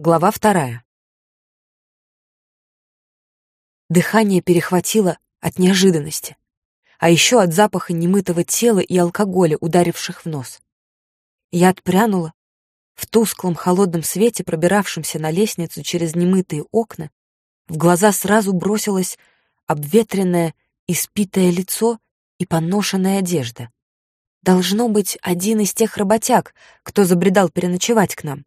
Глава вторая. Дыхание перехватило от неожиданности, а еще от запаха немытого тела и алкоголя, ударивших в нос. Я отпрянула. В тусклом холодном свете, пробиравшемся на лестницу через немытые окна, в глаза сразу бросилось обветренное, испитое лицо и поношенная одежда. Должно быть один из тех работяг, кто забредал переночевать к нам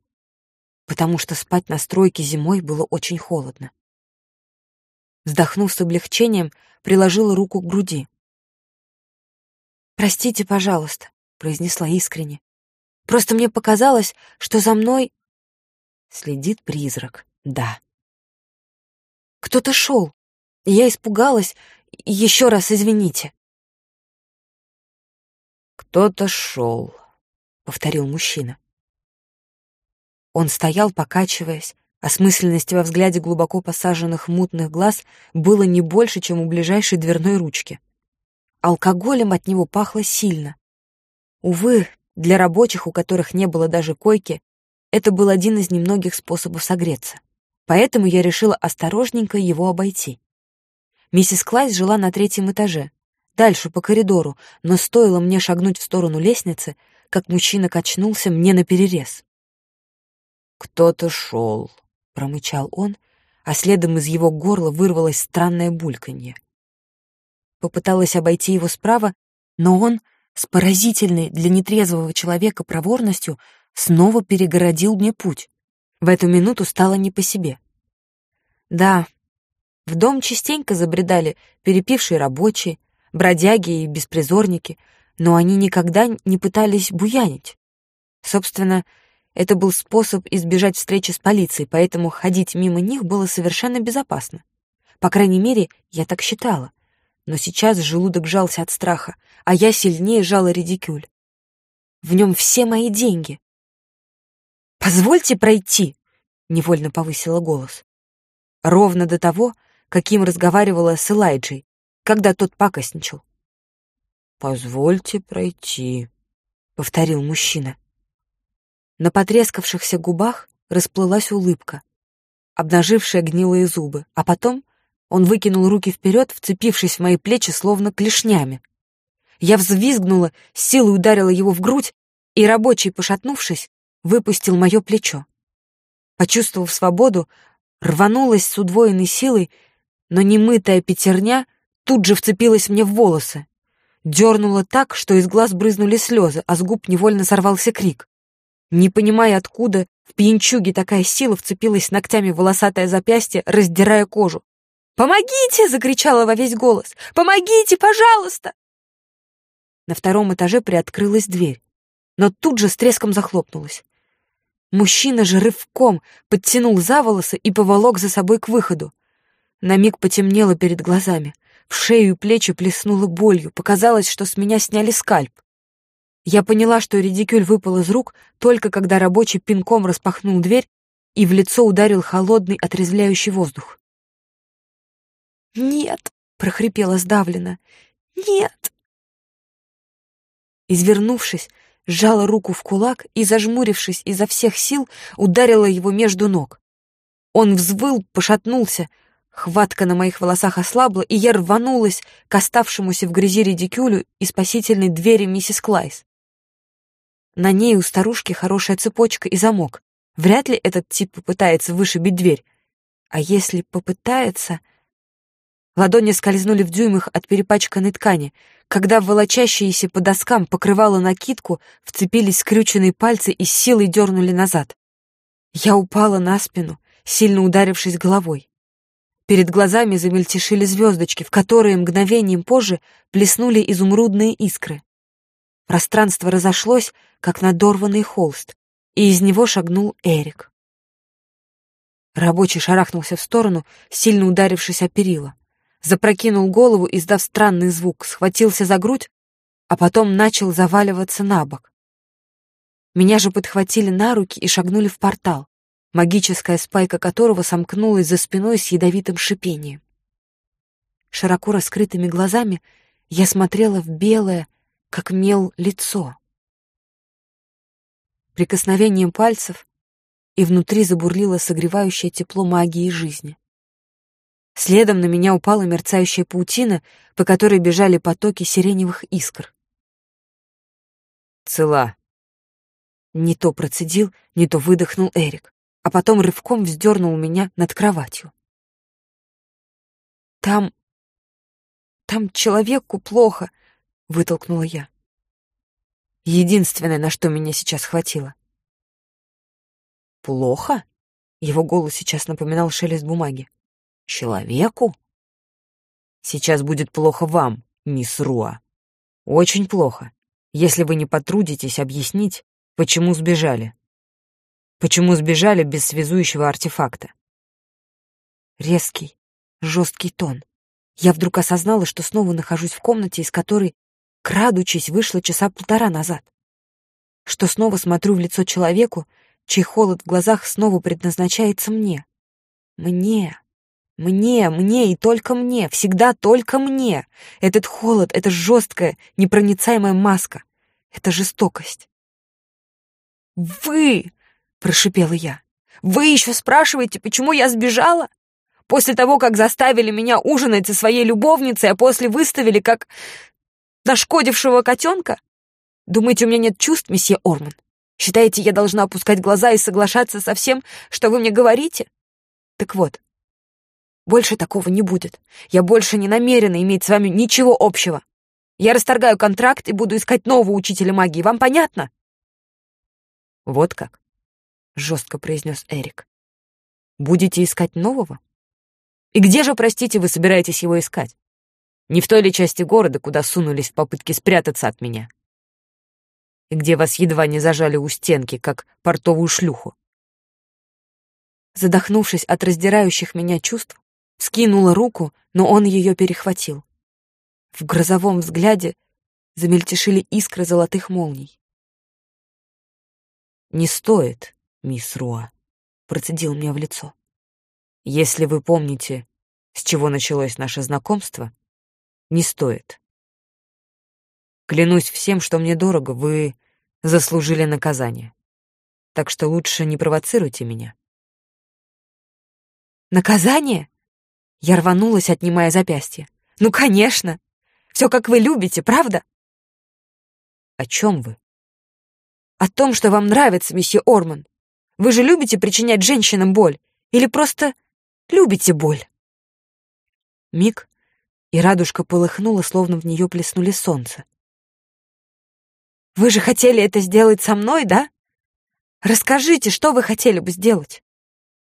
потому что спать на стройке зимой было очень холодно. Вздохнув с облегчением, приложила руку к груди. «Простите, пожалуйста», — произнесла искренне. «Просто мне показалось, что за мной...» Следит призрак, да. Кто-то шел, я испугалась. Еще раз извините. «Кто-то шел», — повторил мужчина. Он стоял, покачиваясь. Осмысленности во взгляде глубоко посаженных мутных глаз было не больше, чем у ближайшей дверной ручки. Алкоголем от него пахло сильно. Увы, для рабочих, у которых не было даже койки, это был один из немногих способов согреться. Поэтому я решила осторожненько его обойти. Миссис Клайс жила на третьем этаже, дальше по коридору, но стоило мне шагнуть в сторону лестницы, как мужчина качнулся мне наперерез. «Кто-то шел», — промычал он, а следом из его горла вырвалось странное бульканье. Попыталась обойти его справа, но он, с поразительной для нетрезвого человека проворностью, снова перегородил мне путь. В эту минуту стало не по себе. Да, в дом частенько забредали перепившие рабочие, бродяги и беспризорники, но они никогда не пытались буянить. Собственно, это был способ избежать встречи с полицией, поэтому ходить мимо них было совершенно безопасно. По крайней мере, я так считала. Но сейчас желудок жался от страха, а я сильнее жала редикюль. В нем все мои деньги. «Позвольте пройти!» — невольно повысила голос. Ровно до того, каким разговаривала с Элайджей, когда тот пакостничал. «Позвольте пройти», — повторил мужчина. На потрескавшихся губах расплылась улыбка, обнажившая гнилые зубы, а потом он выкинул руки вперед, вцепившись в мои плечи словно клешнями. Я взвизгнула, силой ударила его в грудь, и рабочий, пошатнувшись, выпустил мое плечо. Почувствовав свободу, рванулась с удвоенной силой, но немытая пятерня тут же вцепилась мне в волосы. Дернула так, что из глаз брызнули слезы, а с губ невольно сорвался крик. Не понимая, откуда в пьянчуге такая сила вцепилась ногтями в волосатое запястье, раздирая кожу. «Помогите!» — закричала во весь голос. «Помогите, пожалуйста!» На втором этаже приоткрылась дверь, но тут же с треском захлопнулась. Мужчина же рывком подтянул за волосы и поволок за собой к выходу. На миг потемнело перед глазами. В шею и плечи плеснуло болью. Показалось, что с меня сняли скальп. Я поняла, что редикюль выпал из рук, только когда рабочий пинком распахнул дверь и в лицо ударил холодный отрезвляющий воздух. «Нет!» — прохрипела сдавленно. «Нет!» Извернувшись, сжала руку в кулак и, зажмурившись изо всех сил, ударила его между ног. Он взвыл, пошатнулся, хватка на моих волосах ослабла, и я рванулась к оставшемуся в грязи редикюлю и спасительной двери миссис Клайс. На ней у старушки хорошая цепочка и замок. Вряд ли этот тип попытается вышибить дверь. А если попытается... Ладони скользнули в дюймах от перепачканной ткани. Когда волочащиеся по доскам покрывала накидку, вцепились скрюченные пальцы и силой дернули назад. Я упала на спину, сильно ударившись головой. Перед глазами замельтешили звездочки, в которые мгновением позже плеснули изумрудные искры. Пространство разошлось, как надорванный холст, и из него шагнул Эрик. Рабочий шарахнулся в сторону, сильно ударившись о перила. Запрокинул голову, издав странный звук, схватился за грудь, а потом начал заваливаться на бок. Меня же подхватили на руки и шагнули в портал, магическая спайка которого сомкнулась за спиной с ядовитым шипением. Широко раскрытыми глазами я смотрела в белое, как мел лицо. Прикосновением пальцев и внутри забурлило согревающее тепло магии жизни. Следом на меня упала мерцающая паутина, по которой бежали потоки сиреневых искр. «Цела», не то процедил, не то выдохнул Эрик, а потом рывком вздернул меня над кроватью. «Там... там человеку плохо», — вытолкнула я. Единственное, на что меня сейчас хватило. «Плохо?» — его голос сейчас напоминал шелест бумаги. «Человеку?» «Сейчас будет плохо вам, мисс Руа. Очень плохо, если вы не потрудитесь объяснить, Почему сбежали? Почему сбежали без связующего артефакта? Резкий, жесткий тон. Я вдруг осознала, что снова нахожусь в комнате, из которой, крадучись, вышла часа полтора назад. Что снова смотрю в лицо человеку, чей холод в глазах снова предназначается мне. Мне. Мне, мне и только мне, всегда только мне. Этот холод, эта жесткая, непроницаемая маска, это жестокость. «Вы!» — прошипела я. «Вы еще спрашиваете, почему я сбежала? После того, как заставили меня ужинать со своей любовницей, а после выставили как нашкодившего котенка? Думаете, у меня нет чувств, месье Орман? Считаете, я должна опускать глаза и соглашаться со всем, что вы мне говорите? Так вот, больше такого не будет. Я больше не намерена иметь с вами ничего общего. Я расторгаю контракт и буду искать нового учителя магии. Вам понятно?» «Вот как?» — жестко произнес Эрик. «Будете искать нового? И где же, простите, вы собираетесь его искать? Не в той ли части города, куда сунулись в попытке спрятаться от меня? И где вас едва не зажали у стенки, как портовую шлюху?» Задохнувшись от раздирающих меня чувств, скинула руку, но он ее перехватил. В грозовом взгляде замельтешили искры золотых молний. «Не стоит, мисс Руа», — процедил мне в лицо. «Если вы помните, с чего началось наше знакомство, не стоит. Клянусь всем, что мне дорого, вы заслужили наказание. Так что лучше не провоцируйте меня». «Наказание?» Я рванулась, отнимая запястье. «Ну, конечно! Все, как вы любите, правда?» «О чем вы?» о том, что вам нравится, месье Орман. Вы же любите причинять женщинам боль? Или просто любите боль?» Миг, и радужка полыхнула, словно в нее плеснули солнце. «Вы же хотели это сделать со мной, да? Расскажите, что вы хотели бы сделать?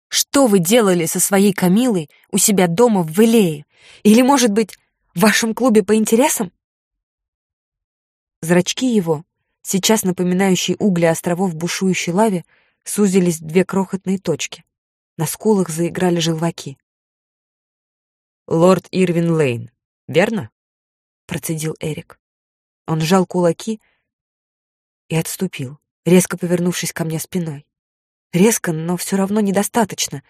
Что вы делали со своей Камилой у себя дома в Вилее? Или, может быть, в вашем клубе по интересам?» Зрачки его, сейчас напоминающие угли островов бушующей лаве, сузились в две крохотные точки. На скулах заиграли желваки. «Лорд Ирвин Лейн, верно?» — процедил Эрик. Он сжал кулаки и отступил, резко повернувшись ко мне спиной. Резко, но все равно недостаточно.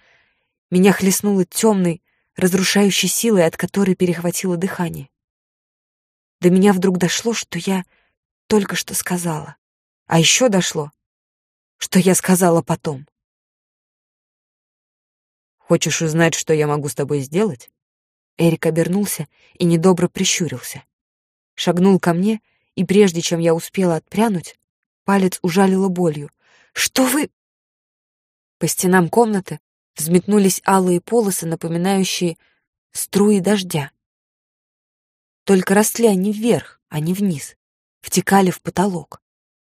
Меня хлестнуло темной, разрушающей силой, от которой перехватило дыхание. До меня вдруг дошло, что я только что сказала. А еще дошло, что я сказала потом. «Хочешь узнать, что я могу с тобой сделать?» Эрик обернулся и недобро прищурился. Шагнул ко мне, и прежде чем я успела отпрянуть, палец ужалило болью. «Что вы...» По стенам комнаты взметнулись алые полосы, напоминающие струи дождя. Только росли они вверх, а не вниз втекали в потолок.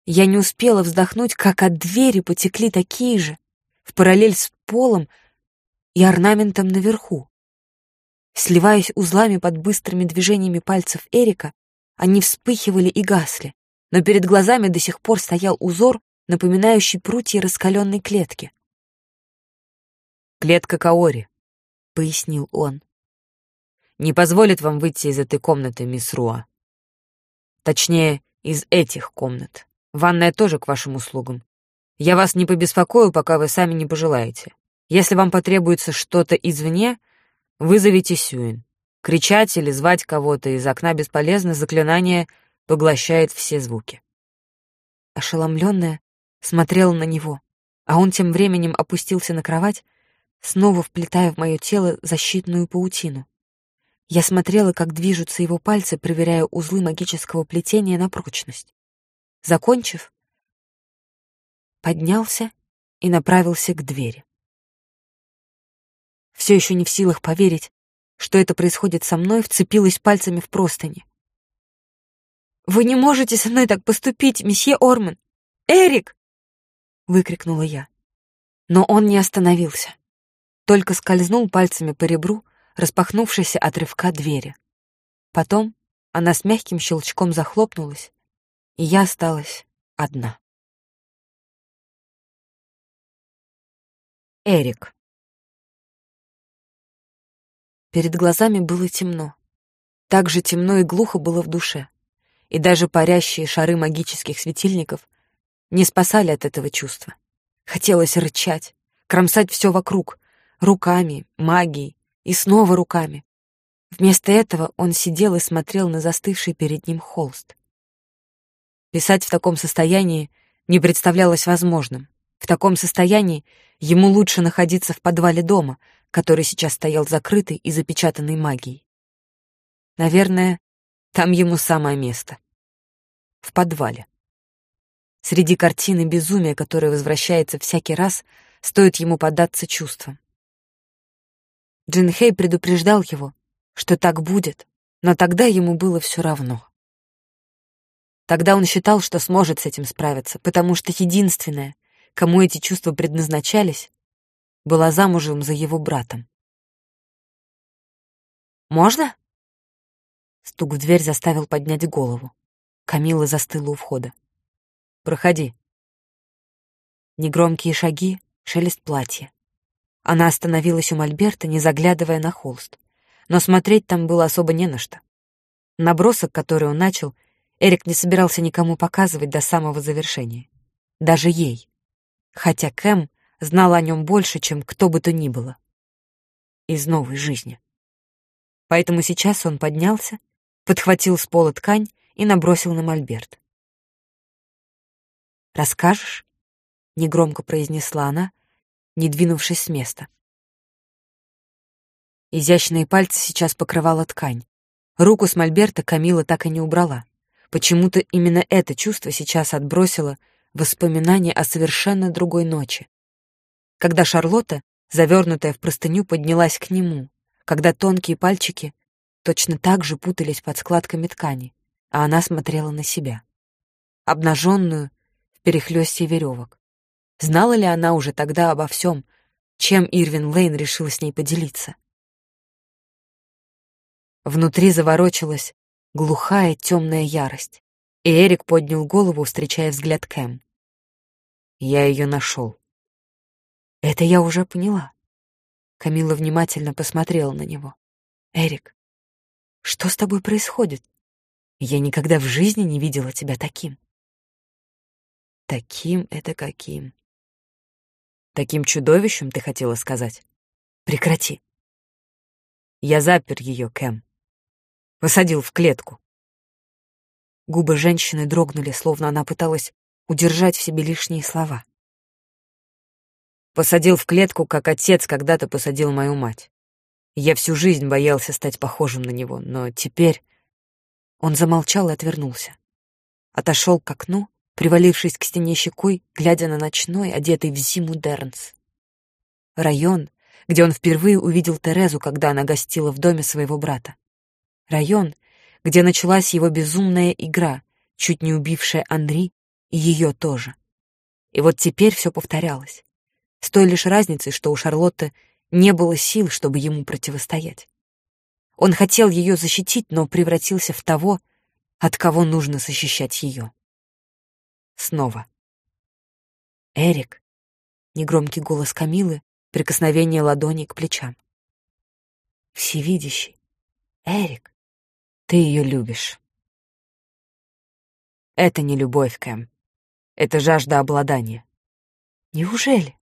Я не успела вздохнуть, как от двери потекли такие же, в параллель с полом и орнаментом наверху. Сливаясь узлами под быстрыми движениями пальцев Эрика, они вспыхивали и гасли, но перед глазами до сих пор стоял узор, напоминающий прутья раскаленной клетки. «Клетка Каори», — пояснил он. «Не позволит вам выйти из этой комнаты, мисс Руа. Точнее, из этих комнат. Ванная тоже к вашим услугам. Я вас не побеспокою, пока вы сами не пожелаете. Если вам потребуется что-то извне, вызовите Сюин. Кричать или звать кого-то из окна бесполезно, заклинание поглощает все звуки. Ошеломленная смотрела на него, а он тем временем опустился на кровать, снова вплетая в мое тело защитную паутину. Я смотрела, как движутся его пальцы, проверяя узлы магического плетения на прочность. Закончив, поднялся и направился к двери. Все еще не в силах поверить, что это происходит со мной, вцепилась пальцами в простыни. «Вы не можете со мной так поступить, месье Орман! Эрик!» — выкрикнула я. Но он не остановился, только скользнул пальцами по ребру, распахнувшейся от рывка двери. Потом она с мягким щелчком захлопнулась, и я осталась одна. Эрик. Перед глазами было темно. Так же темно и глухо было в душе. И даже парящие шары магических светильников не спасали от этого чувства. Хотелось рычать, кромсать все вокруг, руками, магией и снова руками. Вместо этого он сидел и смотрел на застывший перед ним холст. Писать в таком состоянии не представлялось возможным. В таком состоянии ему лучше находиться в подвале дома, который сейчас стоял закрытый и запечатанный магией. Наверное, там ему самое место. В подвале. Среди картины безумия, которое возвращается всякий раз, стоит ему поддаться чувствам. Джин Хей предупреждал его, что так будет, но тогда ему было все равно. Тогда он считал, что сможет с этим справиться, потому что единственное, кому эти чувства предназначались, была замужем за его братом. «Можно?» Стук в дверь заставил поднять голову. Камила застыла у входа. «Проходи». Негромкие шаги, шелест платья. Она остановилась у Мольберта, не заглядывая на холст. Но смотреть там было особо не на что. Набросок, который он начал, Эрик не собирался никому показывать до самого завершения. Даже ей. Хотя Кэм знал о нем больше, чем кто бы то ни было. Из новой жизни. Поэтому сейчас он поднялся, подхватил с пола ткань и набросил на мольберт. «Расскажешь?» — негромко произнесла она, не двинувшись с места. Изящные пальцы сейчас покрывала ткань. Руку с мольберта Камила так и не убрала. Почему-то именно это чувство сейчас отбросило воспоминания о совершенно другой ночи, когда Шарлотта, завернутая в простыню, поднялась к нему, когда тонкие пальчики точно так же путались под складками ткани, а она смотрела на себя, обнаженную в перехлёсте веревок. Знала ли она уже тогда обо всем, чем Ирвин Лейн решил с ней поделиться? Внутри заворочилась глухая темная ярость, и Эрик поднял голову, встречая взгляд Кэм. «Я ее нашел», это я уже поняла. Камила внимательно посмотрела на него. Эрик, что с тобой происходит? Я никогда в жизни не видела тебя таким. Таким это каким? Таким чудовищем, ты хотела сказать? Прекрати. Я запер ее, Кэм. Посадил в клетку. Губы женщины дрогнули, словно она пыталась удержать в себе лишние слова. Посадил в клетку, как отец когда-то посадил мою мать. Я всю жизнь боялся стать похожим на него, но теперь... Он замолчал и отвернулся. Отошел к окну, привалившись к стене щекой, глядя на ночной, одетый в зиму Дернс. Район, где он впервые увидел Терезу, когда она гостила в доме своего брата. Район, где началась его безумная игра, чуть не убившая Анри и ее тоже. И вот теперь все повторялось с той лишь разницей, что у Шарлотты не было сил, чтобы ему противостоять. Он хотел ее защитить, но превратился в того, от кого нужно защищать ее. Снова. «Эрик», — негромкий голос Камилы, прикосновение ладони к плечам. «Всевидящий. Эрик, ты ее любишь». Это не любовь, Кэм. Это жажда обладания. Неужели?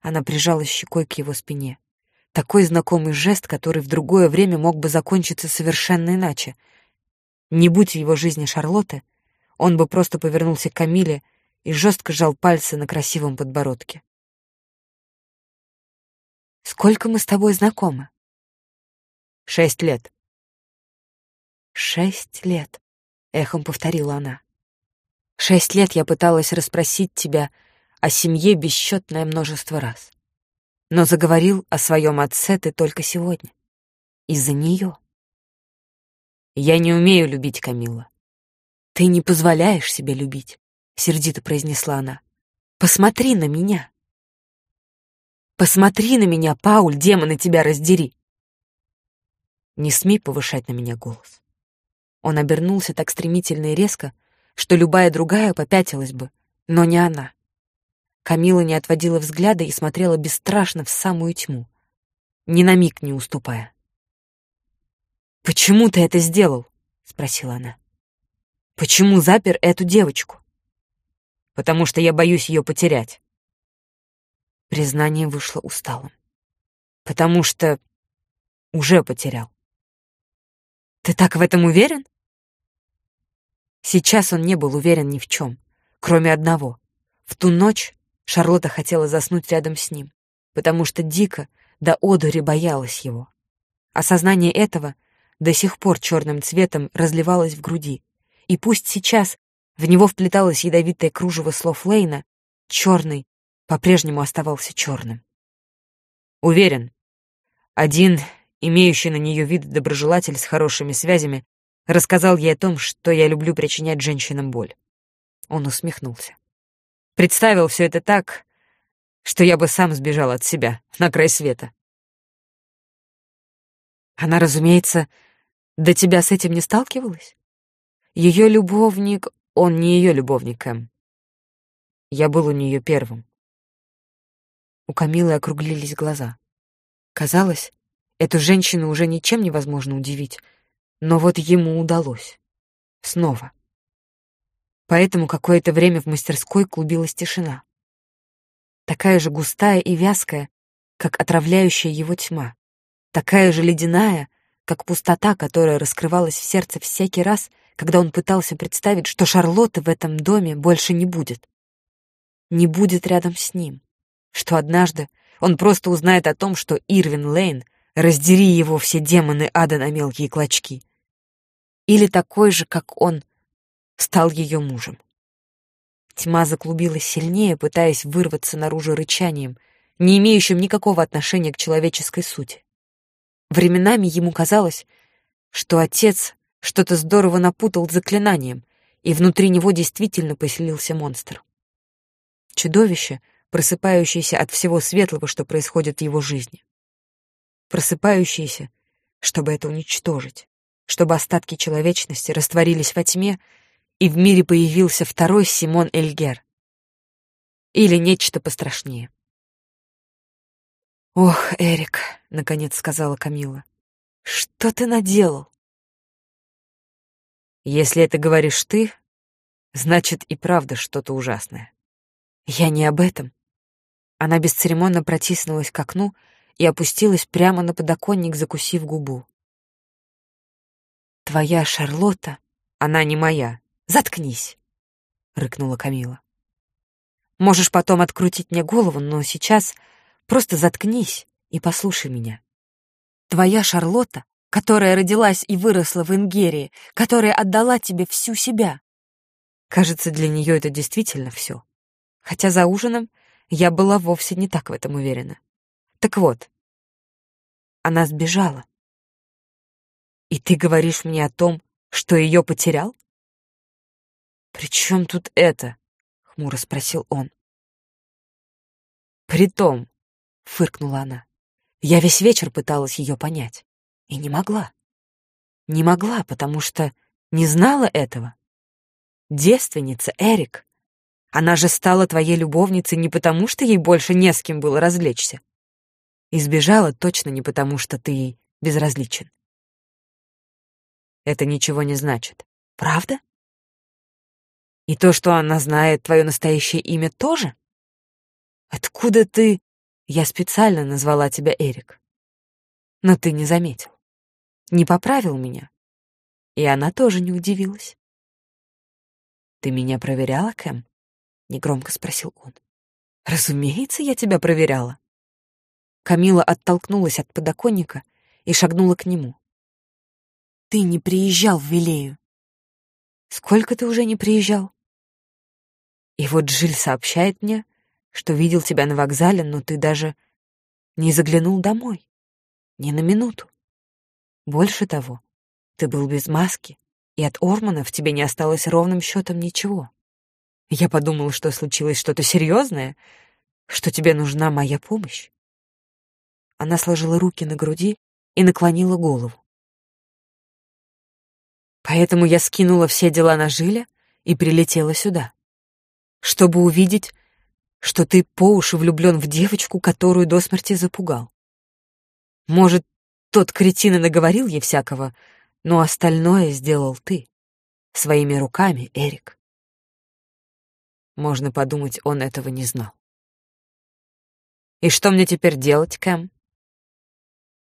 Она прижалась щекой к его спине. Такой знакомый жест, который в другое время мог бы закончиться совершенно иначе. Не будь в его жизни Шарлотты, он бы просто повернулся к Камиле и жестко сжал пальцы на красивом подбородке. Сколько мы с тобой знакомы? Шесть лет. Шесть лет, эхом повторила она. Шесть лет я пыталась расспросить тебя о семье бесчетное множество раз. Но заговорил о своем отце ты только сегодня. Из-за нее. Я не умею любить Камила. Ты не позволяешь себе любить, сердито произнесла она. Посмотри на меня. Посмотри на меня, Пауль, демона тебя раздери. Не смей повышать на меня голос. Он обернулся так стремительно и резко, что любая другая попятилась бы, но не она. Камила не отводила взгляда и смотрела бесстрашно в самую тьму, ни на миг не уступая. «Почему ты это сделал?» — спросила она. «Почему запер эту девочку?» «Потому что я боюсь ее потерять». Признание вышло усталым. «Потому что уже потерял». «Ты так в этом уверен?» Сейчас он не был уверен ни в чем, кроме одного. В ту ночь Шарлотта хотела заснуть рядом с ним, потому что дико до одури боялась его. Осознание этого до сих пор черным цветом разливалось в груди, и пусть сейчас в него вплеталось ядовитое кружево слов Лейна, черный по-прежнему оставался черным. Уверен, один, имеющий на нее вид доброжелатель с хорошими связями, Рассказал ей о том, что я люблю причинять женщинам боль. Он усмехнулся. Представил все это так, что я бы сам сбежал от себя на край света. Она, разумеется, до тебя с этим не сталкивалась? Ее любовник, он не ее любовник, Эм. Я был у нее первым. У Камилы округлились глаза. Казалось, эту женщину уже ничем невозможно удивить — но вот ему удалось. Снова. Поэтому какое-то время в мастерской клубилась тишина. Такая же густая и вязкая, как отравляющая его тьма. Такая же ледяная, как пустота, которая раскрывалась в сердце всякий раз, когда он пытался представить, что Шарлотты в этом доме больше не будет. Не будет рядом с ним. Что однажды он просто узнает о том, что Ирвин Лейн, раздери его все демоны ада на мелкие клочки, или такой же, как он, стал ее мужем. Тьма заклубилась сильнее, пытаясь вырваться наружу рычанием, не имеющим никакого отношения к человеческой сути. Временами ему казалось, что отец что-то здорово напутал заклинанием, и внутри него действительно поселился монстр. Чудовище, просыпающееся от всего светлого, что происходит в его жизни. Просыпающееся, чтобы это уничтожить чтобы остатки человечности растворились во тьме, и в мире появился второй Симон Эльгер. Или нечто пострашнее. «Ох, Эрик», — наконец сказала Камила, — «что ты наделал?» «Если это говоришь ты, значит и правда что-то ужасное». «Я не об этом». Она бесцеремонно протиснулась к окну и опустилась прямо на подоконник, закусив губу. Твоя Шарлотта, она не моя. Заткнись, рыкнула Камила. Можешь потом открутить мне голову, но сейчас просто заткнись и послушай меня. Твоя Шарлотта, которая родилась и выросла в Ингерии, которая отдала тебе всю себя. Кажется, для нее это действительно все. Хотя за ужином я была вовсе не так в этом уверена. Так вот, она сбежала. И ты говоришь мне о том, что ее потерял? «При чем тут это?» — хмуро спросил он. «Притом», — фыркнула она, — «я весь вечер пыталась ее понять. И не могла. Не могла, потому что не знала этого. Девственница, Эрик. Она же стала твоей любовницей не потому, что ей больше не с кем было развлечься. Избежала точно не потому, что ты ей безразличен это ничего не значит. Правда? И то, что она знает твое настоящее имя, тоже? Откуда ты... Я специально назвала тебя Эрик. Но ты не заметил. Не поправил меня. И она тоже не удивилась. «Ты меня проверяла, Кэм?» — негромко спросил он. «Разумеется, я тебя проверяла. Камила оттолкнулась от подоконника и шагнула к нему. «Ты не приезжал в Вилею». «Сколько ты уже не приезжал?» «И вот Жиль сообщает мне, что видел тебя на вокзале, но ты даже не заглянул домой. Ни на минуту. Больше того, ты был без маски, и от Ормана в тебе не осталось ровным счетом ничего. Я подумал, что случилось что-то серьезное, что тебе нужна моя помощь. Она сложила руки на груди и наклонила голову. Поэтому я скинула все дела на Жиля и прилетела сюда, чтобы увидеть, что ты по уши влюблен в девочку, которую до смерти запугал. Может, тот кретин и наговорил ей всякого, но остальное сделал ты. Своими руками, Эрик. Можно подумать, он этого не знал. И что мне теперь делать, Кэм?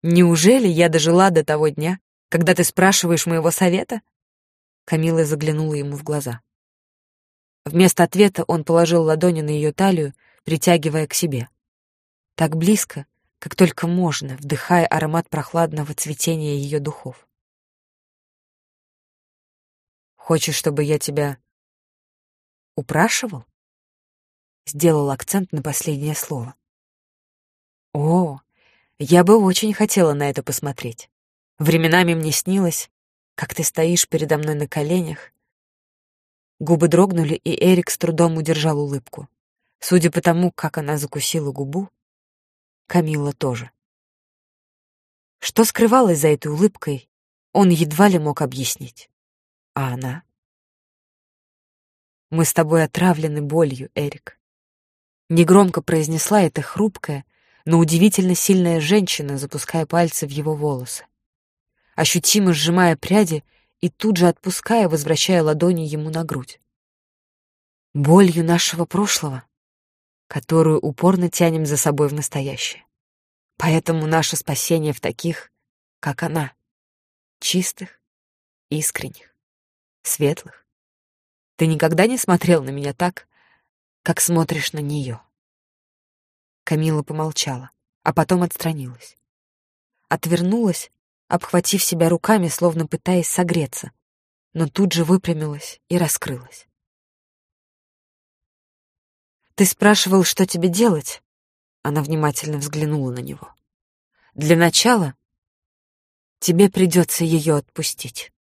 Неужели я дожила до того дня, когда ты спрашиваешь моего совета? Камила заглянула ему в глаза. Вместо ответа он положил ладони на ее талию, притягивая к себе. Так близко, как только можно, вдыхая аромат прохладного цветения ее духов. «Хочешь, чтобы я тебя упрашивал?» Сделал акцент на последнее слово. «О, я бы очень хотела на это посмотреть. Временами мне снилось, как ты стоишь передо мной на коленях». Губы дрогнули, и Эрик с трудом удержал улыбку. Судя по тому, как она закусила губу, Камилла тоже. Что скрывалось за этой улыбкой, он едва ли мог объяснить. А она? «Мы с тобой отравлены болью, Эрик». Негромко произнесла эта хрупкая, но удивительно сильная женщина, запуская пальцы в его волосы. Ощутимо сжимая пряди и тут же отпуская, возвращая ладони ему на грудь. Болью нашего прошлого, которую упорно тянем за собой в настоящее. Поэтому наше спасение в таких, как она, чистых, искренних, светлых. Ты никогда не смотрел на меня так, как смотришь на нее. Камила помолчала, а потом отстранилась. Отвернулась, обхватив себя руками, словно пытаясь согреться, но тут же выпрямилась и раскрылась. «Ты спрашивал, что тебе делать?» Она внимательно взглянула на него. «Для начала тебе придется ее отпустить».